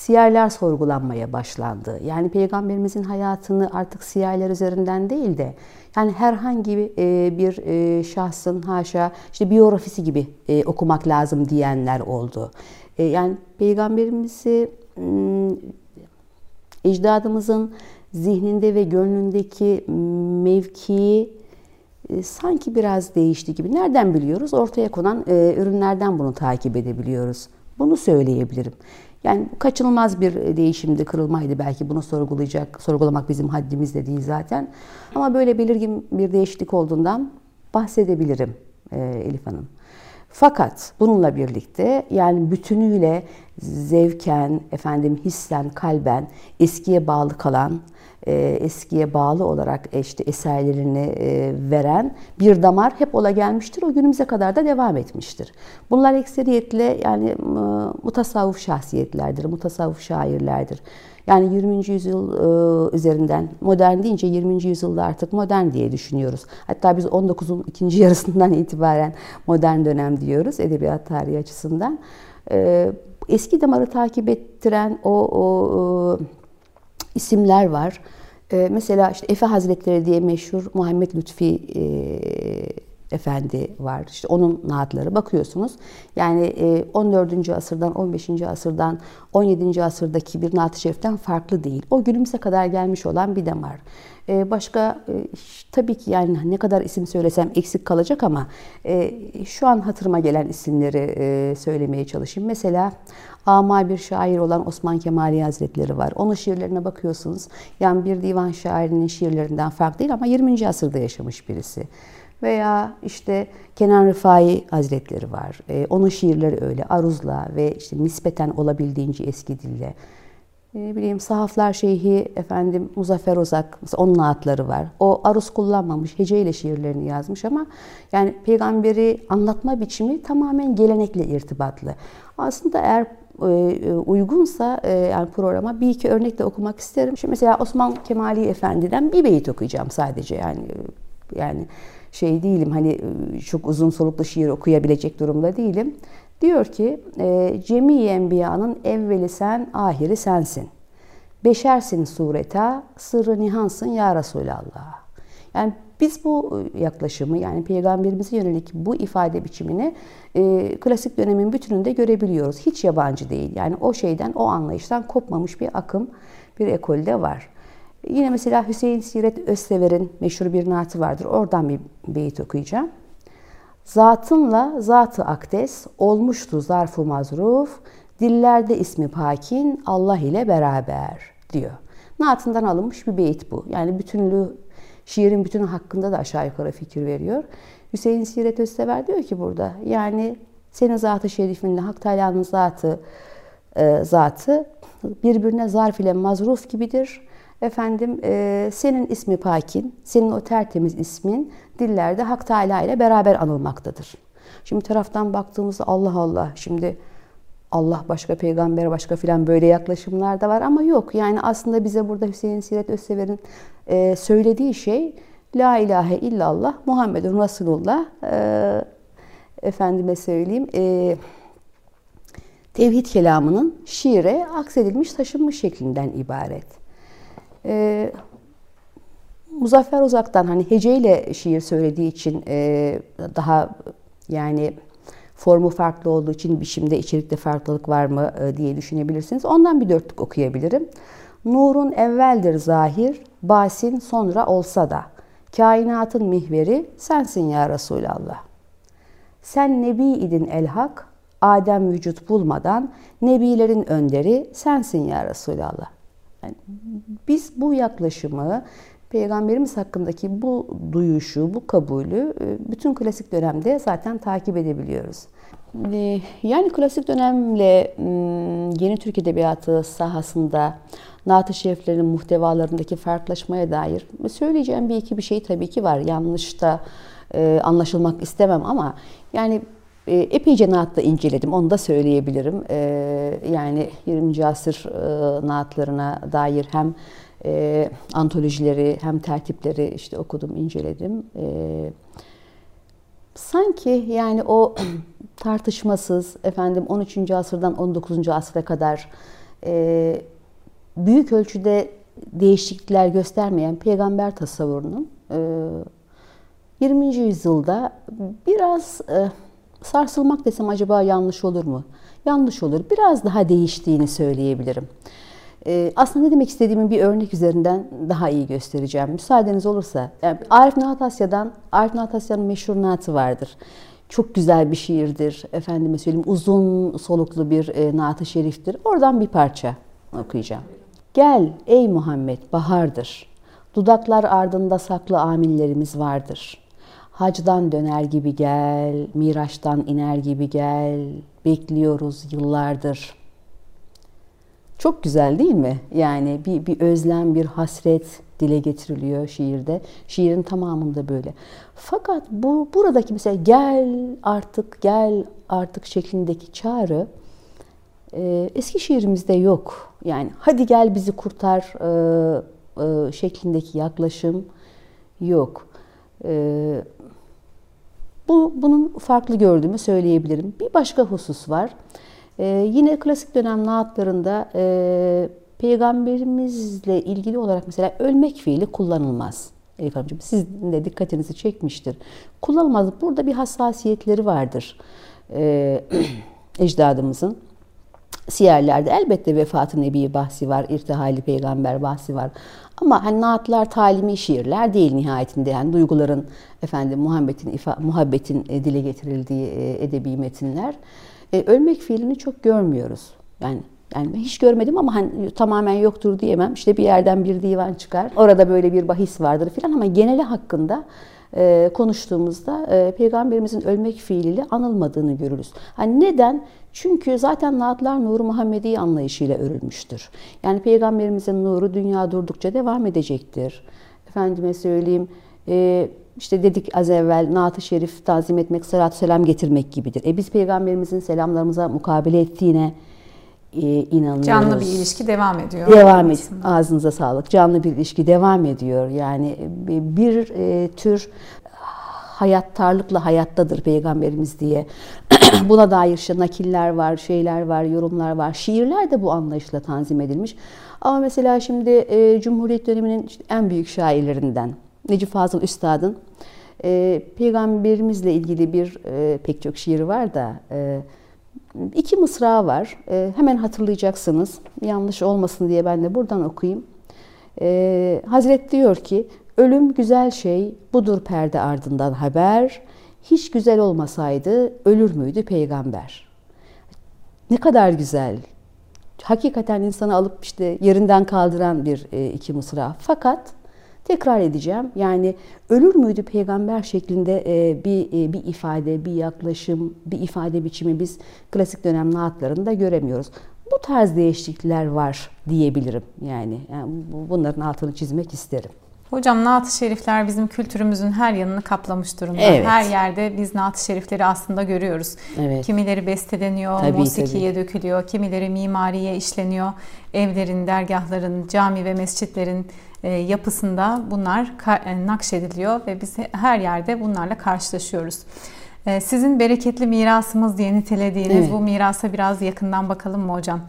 siyerler sorgulanmaya başlandı. Yani peygamberimizin hayatını artık siyerler üzerinden değil de yani herhangi bir e, şahsın haşa işte biyografisi gibi e, okumak lazım diyenler oldu. E, yani peygamberimizi ecdadımızın zihninde ve gönlündeki mevkii sanki biraz değişti gibi. Nereden biliyoruz? Ortaya konan ürünlerden bunu takip edebiliyoruz. Bunu söyleyebilirim. Yani kaçınılmaz bir değişimdi, kırılmaydı belki bunu sorgulayacak, sorgulamak bizim haddimiz de değil zaten. Ama böyle belirgin bir değişiklik olduğundan bahsedebilirim e, Elif Hanım. Fakat bununla birlikte yani bütünüyle zevken, efendim hissen, kalben eskiye bağlı kalan e, eskiye bağlı olarak işte eserlerini e, veren bir damar hep ola gelmiştir. O günümüze kadar da devam etmiştir. Bunlar ekseriyetle yani mutasavvuf şahsiyetlerdir, mutasavvuf şairlerdir. Yani 20. yüzyıl e, üzerinden modern deyince 20. yüzyılda artık modern diye düşünüyoruz. Hatta biz 19'un ikinci yarısından itibaren modern dönem diyoruz edebiyat tarihi açısından. Eski damarı takip ettiren o, o isimler var. E, mesela işte Efe Hazretleri diye meşhur Muhammed Lütfi e, Efendi var. İşte onun naatları bakıyorsunuz. Yani e, 14. asırdan, 15. asırdan, 17. asırdaki bir naat-ı şeriften farklı değil. O günümüze kadar gelmiş olan bir damar. E, başka e, tabii ki yani ne kadar isim söylesem eksik kalacak ama e, şu an hatırıma gelen isimleri e, söylemeye çalışayım. Mesela ama bir şair olan Osman Kemali Hazretleri var. Onun şiirlerine bakıyorsunuz. Yani bir divan şairinin şiirlerinden farklı değil ama 20. asırda yaşamış birisi. Veya işte Kenan Rıfai Hazretleri var. E, onun şiirleri öyle aruzla ve işte nispeten olabildiğince eski dille. E, ne bileyim Sahaflar Şeyhi efendim Muzaffer Ozak onun naatları var. O aruz kullanmamış heceyle şiirlerini yazmış ama yani peygamberi anlatma biçimi tamamen gelenekle irtibatlı. Aslında eğer e, uygunsa e, yani programa bir iki örnek de okumak isterim. Şimdi mesela Osman Kemali Efendi'den bir beyit okuyacağım sadece yani yani şey değilim hani çok uzun soluklu şiir okuyabilecek durumda değilim. Diyor ki e, Cemi Enbiya'nın evveli sen, ahiri sensin. Beşersin sureta, sırrı nihansın ya Resulallah. Yani biz bu yaklaşımı yani peygamberimize yönelik bu ifade biçimini e, klasik dönemin bütününde görebiliyoruz. Hiç yabancı değil. Yani o şeyden, o anlayıştan kopmamış bir akım, bir ekolde var. Yine mesela Hüseyin Siret Özsever'in meşhur bir naatı vardır. Oradan bir beyit okuyacağım. Zatınla zatı akdes olmuştu zarfu mazruf, dillerde ismi pakin Allah ile beraber diyor. Naatından alınmış bir beyit bu. Yani bütünlüğü, şiirin bütünü hakkında da aşağı yukarı fikir veriyor. Hüseyin Siret Özsever diyor ki burada yani senin zatı şerifinle Hak Teala'nın zatı e, zatı birbirine zarf ile mazruf gibidir. Efendim e, senin ismi Pakin, senin o tertemiz ismin dillerde Hak Teala ile beraber anılmaktadır. Şimdi taraftan baktığımızda Allah Allah, şimdi Allah başka, peygamber başka filan böyle yaklaşımlar da var ama yok. Yani aslında bize burada Hüseyin Siret Özsever'in e, söylediği şey La ilahe illallah Muhammedun Resulullah e, efendime söyleyeyim e, tevhid kelamının şiire aksedilmiş taşınmış şeklinden ibaret. E, Muzaffer Uzak'tan hani heceyle şiir söylediği için e, daha yani formu farklı olduğu için biçimde içerikte farklılık var mı e, diye düşünebilirsiniz. Ondan bir dörtlük okuyabilirim. Nurun evveldir zahir, basin sonra olsa da. Kainatın mihveri sensin ya Resulallah. Sen nebi idin el hak, Adem vücut bulmadan nebilerin önderi sensin ya Resulallah. Yani biz bu yaklaşımı Peygamberimiz hakkındaki bu duyuşu, bu kabulü e, bütün klasik dönemde zaten takip edebiliyoruz. Ee, yani klasik dönemle yeni Türk Edebiyatı sahasında Naat-ı Şeriflerin muhtevalarındaki farklılaşmaya dair söyleyeceğim bir iki bir şey tabii ki var. Yanlış da e, anlaşılmak istemem ama yani e, epeyce naatla inceledim onu da söyleyebilirim. E, yani 20. asır e, naatlarına dair hem e, antolojileri hem tertipleri işte okudum, inceledim. E, sanki yani o [clears throat] tartışmasız efendim 13. asırdan 19. asra kadar e, büyük ölçüde değişiklikler göstermeyen peygamber tasavvurunun e, 20. yüzyılda biraz e, sarsılmak desem acaba yanlış olur mu? Yanlış olur. Biraz daha değiştiğini söyleyebilirim. E, aslında ne demek istediğimi bir örnek üzerinden daha iyi göstereceğim. Müsaadeniz olursa. Yani Arif Nahat Asya'dan, Arif Nahat Asya'nın meşhur naatı vardır. Çok güzel bir şiirdir. Efendime söyleyeyim uzun soluklu bir e, naat-ı şeriftir. Oradan bir parça okuyacağım. Gel ey Muhammed bahardır. Dudaklar ardında saklı amillerimiz vardır. Hacdan döner gibi gel, Miraç'tan iner gibi gel. Bekliyoruz yıllardır. Çok güzel değil mi? Yani bir, bir özlem, bir hasret dile getiriliyor şiirde. Şiirin tamamında böyle. Fakat bu buradaki mesela gel artık, gel artık şeklindeki çağrı e, eski şiirimizde yok. Yani hadi gel bizi kurtar e, e, şeklindeki yaklaşım yok. E, bu bunun farklı gördüğümü söyleyebilirim. Bir başka husus var. E, yine klasik dönem naatlarında e, peygamberimizle ilgili olarak mesela ölmek fiili kullanılmaz. Elif Hanımcığım sizin de dikkatinizi çekmiştir. Kullanılmaz. Burada bir hassasiyetleri vardır. E, [clears throat] ecdadımızın. Siyerlerde elbette vefatı nebi bahsi var, irtihali peygamber bahsi var. Ama hani naatlar talimi şiirler değil nihayetinde. Yani duyguların efendim muhabbetin muhabbetin dile getirildiği e, edebi metinler. E, ölmek fiilini çok görmüyoruz. Yani yani hiç görmedim ama hani tamamen yoktur diyemem. İşte bir yerden bir divan çıkar. Orada böyle bir bahis vardır filan ama geneli hakkında e, konuştuğumuzda e, peygamberimizin ölmek fiiliyle anılmadığını görürüz. Hani neden? Çünkü zaten naatlar nuru Muhammedi anlayışıyla örülmüştür. Yani peygamberimizin nuru dünya durdukça devam edecektir. Efendime söyleyeyim e, işte dedik az evvel naat-ı şerif tazim etmek, salatü selam getirmek gibidir. E biz peygamberimizin selamlarımıza mukabele ettiğine inanıyoruz. Canlı bir ilişki devam ediyor. Devam ediyor. Ağzınıza sağlık. Canlı bir ilişki devam ediyor. Yani bir e, tür hayattarlıkla hayattadır peygamberimiz diye. [clears throat] Buna dair işte nakiller var, şeyler var, yorumlar var. Şiirler de bu anlayışla tanzim edilmiş. Ama mesela şimdi e, Cumhuriyet döneminin işte en büyük şairlerinden Necip Fazıl Üstad'ın e, peygamberimizle ilgili bir e, pek çok şiir var da e, iki mısra var. E, hemen hatırlayacaksınız. Yanlış olmasın diye ben de buradan okuyayım. E, Hazret diyor ki Ölüm güzel şey, budur perde ardından haber. Hiç güzel olmasaydı ölür müydü peygamber? Ne kadar güzel. Hakikaten insanı alıp işte yerinden kaldıran bir e, iki mısra. Fakat tekrar edeceğim. Yani ölür müydü peygamber şeklinde e, bir e, bir ifade, bir yaklaşım, bir ifade biçimi biz klasik dönem naatlarında göremiyoruz. Bu tarz değişiklikler var diyebilirim. Yani, yani bunların altını çizmek isterim. Hocam naat-ı şerifler bizim kültürümüzün her yanını kaplamış durumda. Evet. Her yerde biz naat-ı şerifleri aslında görüyoruz. Evet. Kimileri besteleniyor, tabii, musikiye tabii. dökülüyor, kimileri mimariye işleniyor. Evlerin, dergahların, cami ve mescitlerin e, yapısında bunlar e, nakşediliyor ve biz her yerde bunlarla karşılaşıyoruz. E, sizin bereketli mirasımız diye nitelediğiniz evet. bu mirasa biraz yakından bakalım mı hocam?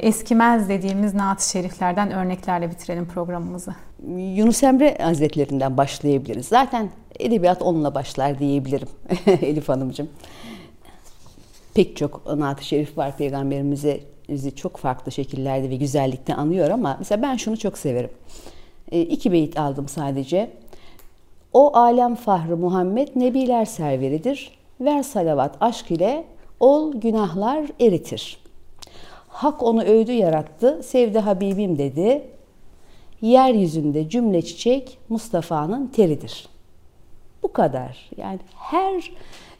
Eskimez dediğimiz naat-ı şeriflerden örneklerle bitirelim programımızı. Yunus Emre Hazretlerinden başlayabiliriz. Zaten edebiyat onunla başlar diyebilirim [laughs] Elif Hanımcığım. Pek çok naat-ı şerif var peygamberimize bizi çok farklı şekillerde ve güzellikte anıyor ama mesela ben şunu çok severim. E, iki beyit aldım sadece. O alem fahrı Muhammed nebiler serveridir. Ver salavat aşk ile ol günahlar eritir. Hak onu övdü yarattı, sevdi Habibim dedi yeryüzünde cümle çiçek Mustafa'nın teridir. Bu kadar. Yani her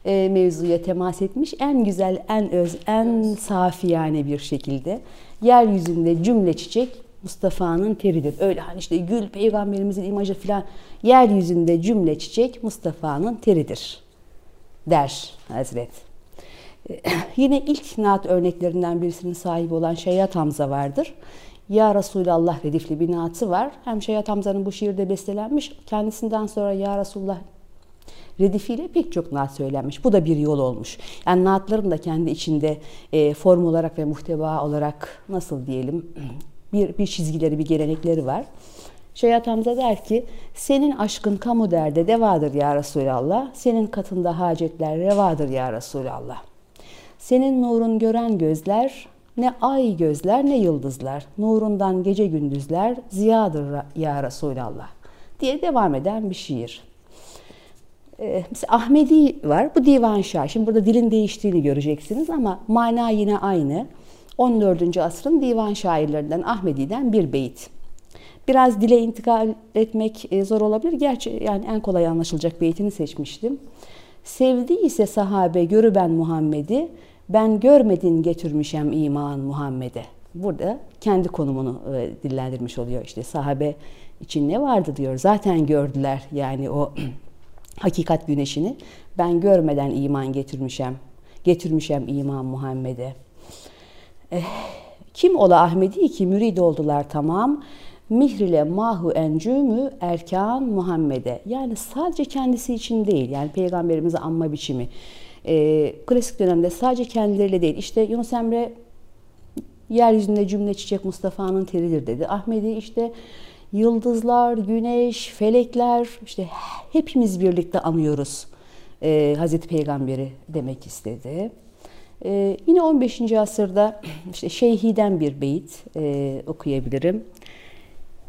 e, mevzuya temas etmiş. En güzel, en öz, en safiyane bir şekilde. Yeryüzünde cümle çiçek Mustafa'nın teridir. Öyle hani işte gül peygamberimizin imajı falan yeryüzünde cümle çiçek Mustafa'nın teridir der Hazret. [clears throat] Yine ilk naat örneklerinden birisinin sahibi olan Şeyhat Hamza vardır. Ya Resulallah redifli bir naatı var. Hem Şeyhat Hamza'nın bu şiirde bestelenmiş. Kendisinden sonra Ya Resulullah redifiyle pek çok naat söylenmiş. Bu da bir yol olmuş. Yani naatların da kendi içinde e, form olarak ve muhteva olarak nasıl diyelim [clears throat] bir, bir çizgileri, bir gelenekleri var. Şeyhat Hamza der ki, senin aşkın kamu derde devadır ya Resulallah, senin katında hacetler revadır ya Resulallah. Senin nurun gören gözler, ne ay gözler ne yıldızlar, nurundan gece gündüzler ziyadır ya Resulallah diye devam eden bir şiir. Ee, mesela Ahmedi var, bu divan şair. Şimdi burada dilin değiştiğini göreceksiniz ama mana yine aynı. 14. asrın divan şairlerinden Ahmedi'den bir beyit. Biraz dile intikal etmek e, zor olabilir. Gerçi yani en kolay anlaşılacak beytini seçmiştim. Sevdi ise sahabe görü ben Muhammed'i, ben görmedin getirmişem iman Muhammed'e. Burada kendi konumunu e, dillendirmiş oluyor. İşte sahabe için ne vardı diyor. Zaten gördüler yani o [clears throat] hakikat güneşini. Ben görmeden iman getirmişem. Getirmişem iman Muhammed'e. Eh, kim ola Ahmedi ki mürid oldular tamam. Mihrile mahu encümü erkan Muhammed'e. Yani sadece kendisi için değil. Yani peygamberimize anma biçimi. E, klasik dönemde sadece kendileriyle değil. İşte Yunus Emre yeryüzünde cümle çiçek Mustafa'nın teridir dedi. Ahmedi işte yıldızlar, güneş, felekler işte hepimiz birlikte anıyoruz e, Hazreti Peygamber'i demek istedi. E, yine 15. asırda işte Şeyhi'den bir beyit e, okuyabilirim.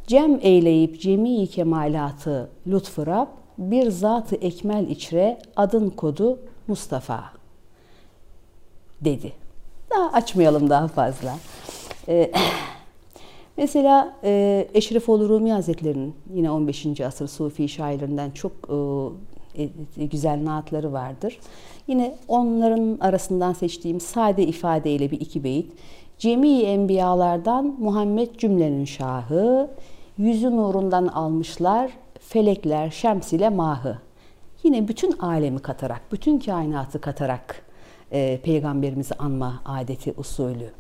Cem eyleyip cemi kemalatı lütfü Rab, bir zatı ekmel içre adın kodu Mustafa dedi. Daha açmayalım daha fazla. Ee, mesela e, Eşrefoğlu Rumi Hazretleri'nin yine 15. asır Sufi şairlerinden çok e, e, güzel naatları vardır. Yine onların arasından seçtiğim sade ifadeyle bir iki beyit. Cemi enbiyalardan Muhammed cümlenin şahı, yüzü nurundan almışlar felekler şems ile mahı. Yine bütün alemi katarak, bütün kainatı katarak e, peygamberimizi anma adeti usulü.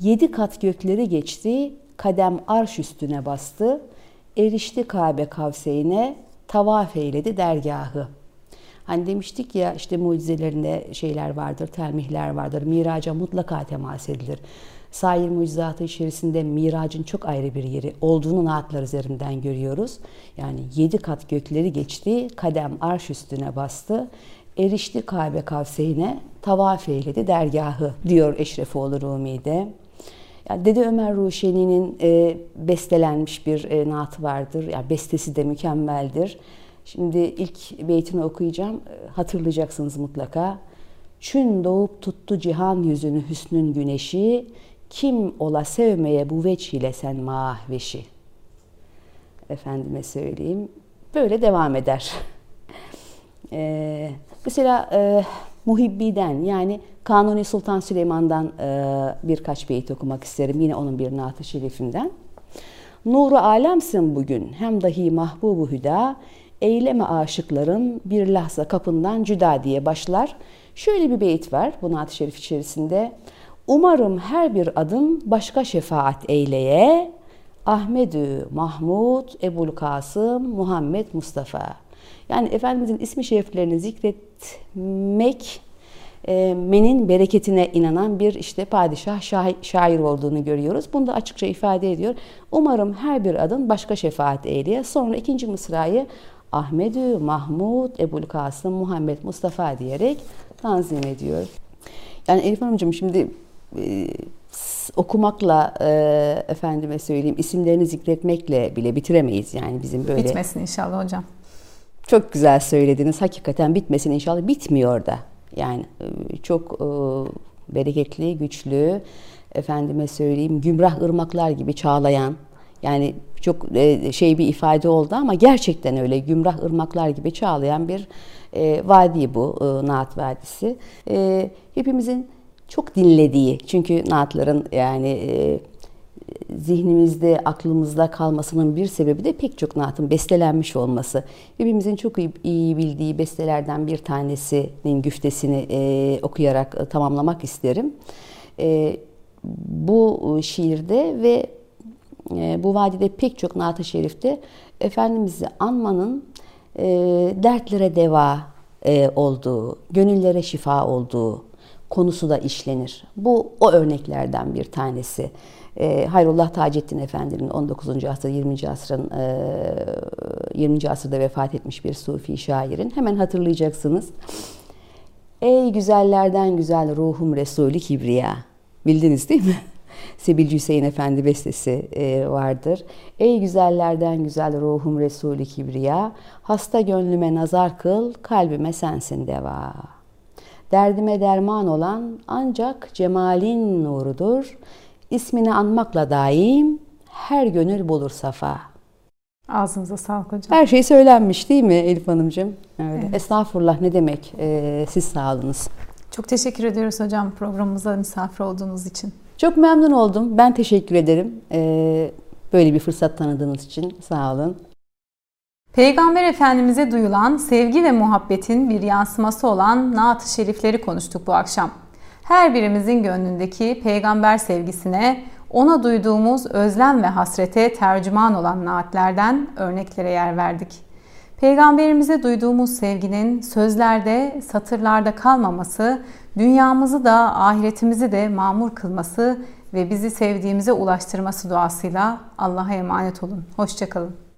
Yedi kat gökleri geçti, kadem arş üstüne bastı, erişti Kabe kavseyine, tavaf eyledi dergahı. Hani demiştik ya işte mucizelerinde şeyler vardır, telmihler vardır, miraca mutlaka temas edilir. Sair mucizatı içerisinde miracın çok ayrı bir yeri olduğunu naatlar üzerinden görüyoruz. Yani yedi kat gökleri geçti, kadem arş üstüne bastı, erişti Kabe kavseyine, tavaf eyledi dergahı diyor Eşrefoğlu Rumi'de. Yani Dede Ömer Ruşeni'nin e, bestelenmiş bir e, naatı vardır. Yani bestesi de mükemmeldir. Şimdi ilk beytini okuyacağım. E, hatırlayacaksınız mutlaka. Çün doğup tuttu cihan yüzünü hüsnün güneşi, kim ola sevmeye bu veç ile sen mahveşi. Efendime söyleyeyim. Böyle devam eder. ee, [laughs] mesela e, Muhibbi'den yani Kanuni Sultan Süleyman'dan e, birkaç beyit okumak isterim. Yine onun bir naat-ı şerifinden. Nuru alemsin bugün hem dahi mahbubu hüda eyleme aşıkların bir lahza kapından cüda diye başlar. Şöyle bir beyit var bu naat-ı şerif içerisinde. Umarım her bir adım başka şefaat eyleye. Ahmedü Mahmud, Ebul Kasım, Muhammed Mustafa. Yani Efendimizin ismi şeriflerini zikretmek e, menin bereketine inanan bir işte padişah şair olduğunu görüyoruz. Bunu da açıkça ifade ediyor. Umarım her bir adım başka şefaat eyleye. Sonra ikinci mısrayı Ahmedü, Mahmud, Ebul Kasım, Muhammed Mustafa diyerek tanzim ediyor. Yani Elif Hanımcığım şimdi e, okumakla e, efendime söyleyeyim isimlerini zikretmekle bile bitiremeyiz yani bizim böyle. Bitmesin inşallah hocam. Çok güzel söylediniz. Hakikaten bitmesin inşallah. Bitmiyor da. Yani e, çok e, bereketli, güçlü, efendime söyleyeyim gümrah ırmaklar gibi çağlayan, Yani çok e, şey bir ifade oldu ama gerçekten öyle gümrah ırmaklar gibi çağlayan bir e, vadi bu e, Naat Vadisi. Hepimizin çok dinlediği çünkü Naatların yani zihnimizde, aklımızda kalmasının bir sebebi de pek çok naatın bestelenmiş olması. Hepimizin çok iyi, iyi bildiği bestelerden bir tanesinin güftesini e, okuyarak e, tamamlamak isterim. E, bu şiirde ve e, bu vadide pek çok naat-ı şerifte Efendimiz'i anmanın e, dertlere deva e, olduğu, gönüllere şifa olduğu konusu da işlenir. Bu o örneklerden bir tanesi. E, Hayrullah Taceddin Efendi'nin 19. asır 20. asrın e, 20. asırda vefat etmiş bir sufi şairin hemen hatırlayacaksınız. Ey güzellerden güzel ruhum Resulü Kibriya. Bildiniz değil mi? [laughs] Sebilci Hüseyin Efendi bestesi e, vardır. Ey güzellerden güzel ruhum Resulü Kibriya, hasta gönlüme nazar kıl, kalbime sensin deva. Derdime derman olan ancak cemalin nurudur. İsmini anmakla daim her gönül bulur safa. Ağzınıza sağlık hocam. Her şey söylenmiş değil mi Elif Hanımcığım? Öyle. Evet. Estağfurullah ne demek? Ee, siz sağ olunuz. Çok teşekkür ediyoruz hocam programımıza misafir olduğunuz için. Çok memnun oldum. Ben teşekkür ederim. Ee, böyle bir fırsat tanıdığınız için sağ olun. Peygamber Efendimiz'e duyulan sevgi ve muhabbetin bir yansıması olan Naat-ı Şerifleri konuştuk bu akşam. Her birimizin gönlündeki peygamber sevgisine, ona duyduğumuz özlem ve hasrete tercüman olan naatlerden örneklere yer verdik. Peygamberimize duyduğumuz sevginin sözlerde, satırlarda kalmaması, dünyamızı da ahiretimizi de mamur kılması ve bizi sevdiğimize ulaştırması duasıyla Allah'a emanet olun. Hoşçakalın.